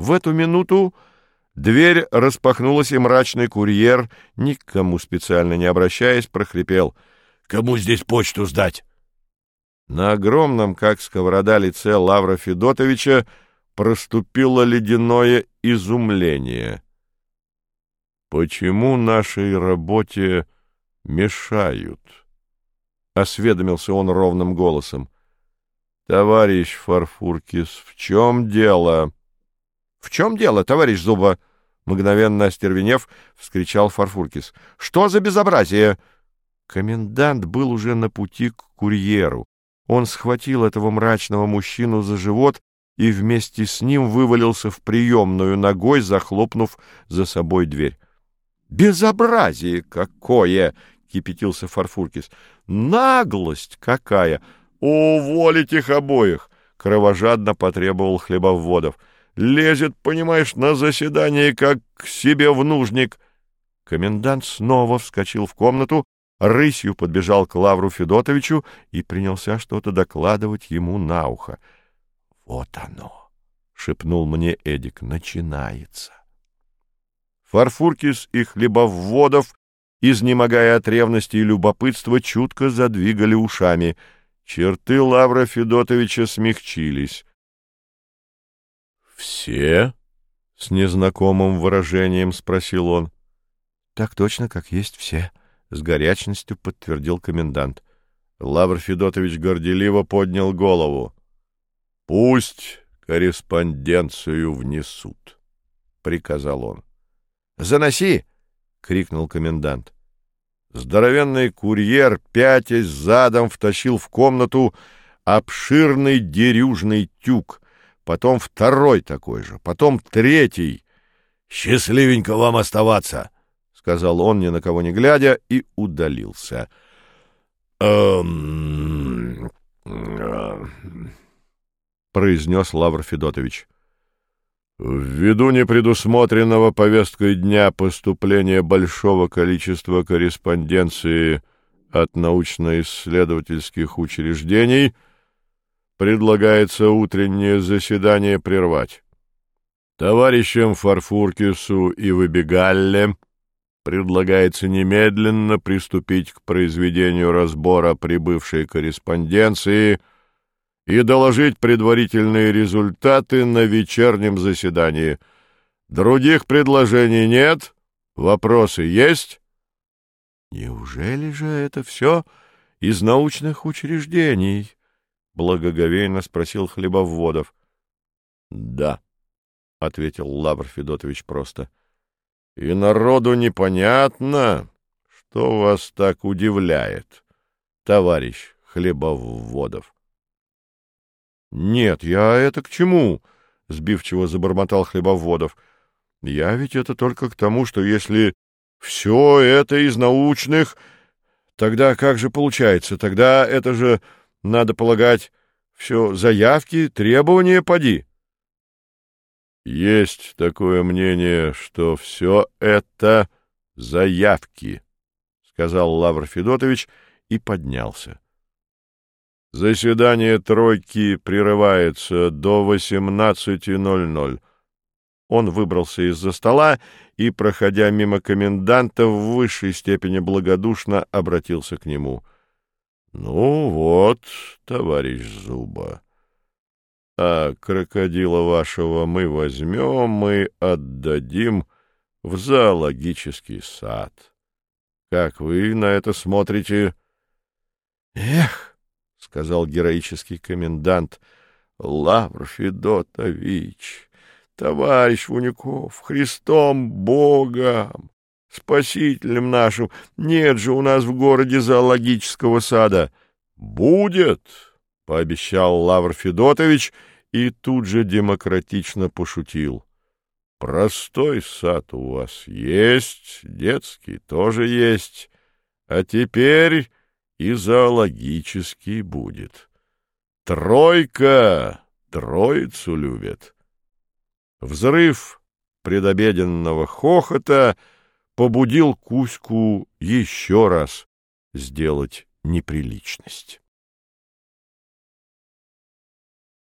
В эту минуту дверь распахнулась, и мрачный курьер, никому специально не обращаясь, прохрипел. «Кому здесь почту сдать?» На огромном, как сковорода, лице Лавра Федотовича проступило ледяное изумление. «Почему нашей работе мешают?» — осведомился он ровным голосом. «Товарищ Фарфуркис, в чем дело?» «В чем дело, товарищ Зуба?» Мгновенно остервенев, вскричал Фарфуркис. «Что за безобразие?» Комендант был уже на пути к курьеру. Он схватил этого мрачного мужчину за живот и вместе с ним вывалился в приемную ногой, захлопнув за собой дверь. «Безобразие какое!» — кипятился Фарфуркис. «Наглость какая! Уволить их обоих!» — кровожадно потребовал Хлебоводов. «Лезет, понимаешь, на заседание, как к себе в нужник!» Комендант снова вскочил в комнату, рысью подбежал к Лавру Федотовичу и принялся что-то докладывать ему на ухо. «Вот оно!» — шепнул мне Эдик. «Начинается!» Фарфуркис и Хлебоводов изнемогая от ревности и любопытства, чутко задвигали ушами. Черты Лавра Федотовича смягчились. «Все?» — с незнакомым выражением спросил он. «Так точно, как есть все», — с горячностью подтвердил комендант. Лавр Федотович горделиво поднял голову. «Пусть корреспонденцию внесут», — приказал он. «Заноси!» — крикнул комендант. Здоровенный курьер, пятясь задом, втащил в комнату обширный дерюжный тюк, потом второй такой же, потом третий. «Счастливенько вам оставаться!» — сказал он, ни на кого не глядя, и удалился. «Эм...» — произнес Лавр Федотович. Ввиду непредусмотренного повесткой дня поступления большого количества корреспонденции от научно-исследовательских учреждений предлагается утреннее заседание прервать. Товарищам Фарфуркису и Выбегалле предлагается немедленно приступить к произведению разбора прибывшей корреспонденции — и доложить предварительные результаты на вечернем заседании. Других предложений нет? Вопросы есть? Неужели же это все из научных учреждений? Благоговейно спросил Хлебоводов. Да, ответил Лавр Федотович просто. И народу непонятно, что вас так удивляет, товарищ Хлебоводов. — Нет, я это к чему? — сбивчиво забормотал Хлебоводов. — Я ведь это только к тому, что если все это из научных, тогда как же получается? Тогда это же, надо полагать, все заявки, требования поди. — Есть такое мнение, что все это заявки, — сказал Лавр Федотович и поднялся. Заседание тройки прерывается до 18.00. Он выбрался из-за стола и, проходя мимо коменданта, в высшей степени благодушно обратился к нему. — Ну вот, товарищ Зуба, а крокодила вашего мы возьмем и отдадим в зоологический сад. Как вы на это смотрите? — Эх! — сказал героический комендант. — Лавр Федотович, товарищ Вуников, Христом Богом, спасителем нашим, нет же у нас в городе зоологического сада. — Будет, — пообещал Лавр Федотович и тут же демократично пошутил. — Простой сад у вас есть, детский тоже есть, а теперь и зоологический будет. Тройка троицу любит. Взрыв предобеденного хохота побудил Кузьку еще раз сделать неприличность.